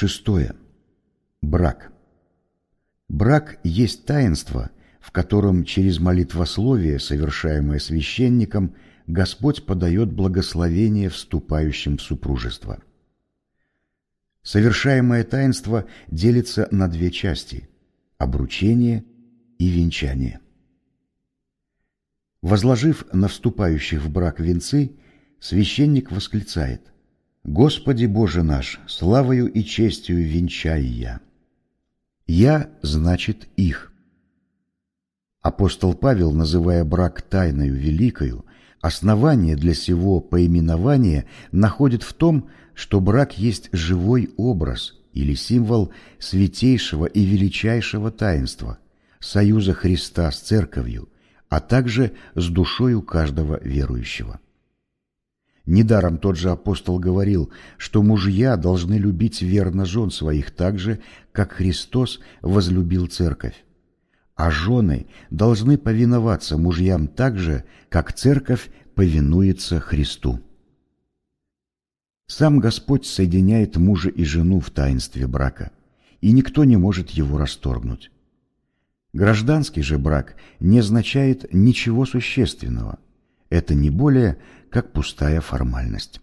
Шестое. Брак. Брак есть таинство, в котором через молитвословие, совершаемое священником, Господь подает благословение вступающим в супружество. Совершаемое таинство делится на две части – обручение и венчание. Возложив на вступающих в брак венцы, священник восклицает «Господи Боже наш, славою и честью венчай я». «Я» значит «их». Апостол Павел, называя брак тайною великою, основание для сего поименования находит в том, что брак есть живой образ или символ святейшего и величайшего таинства, союза Христа с Церковью, а также с душою каждого верующего. Недаром тот же апостол говорил, что мужья должны любить верно жен своих так же, как Христос возлюбил церковь а жены должны повиноваться мужьям так же, как церковь повинуется Христу. Сам Господь соединяет мужа и жену в таинстве брака, и никто не может его расторгнуть. Гражданский же брак не означает ничего существенного. Это не более как пустая формальность.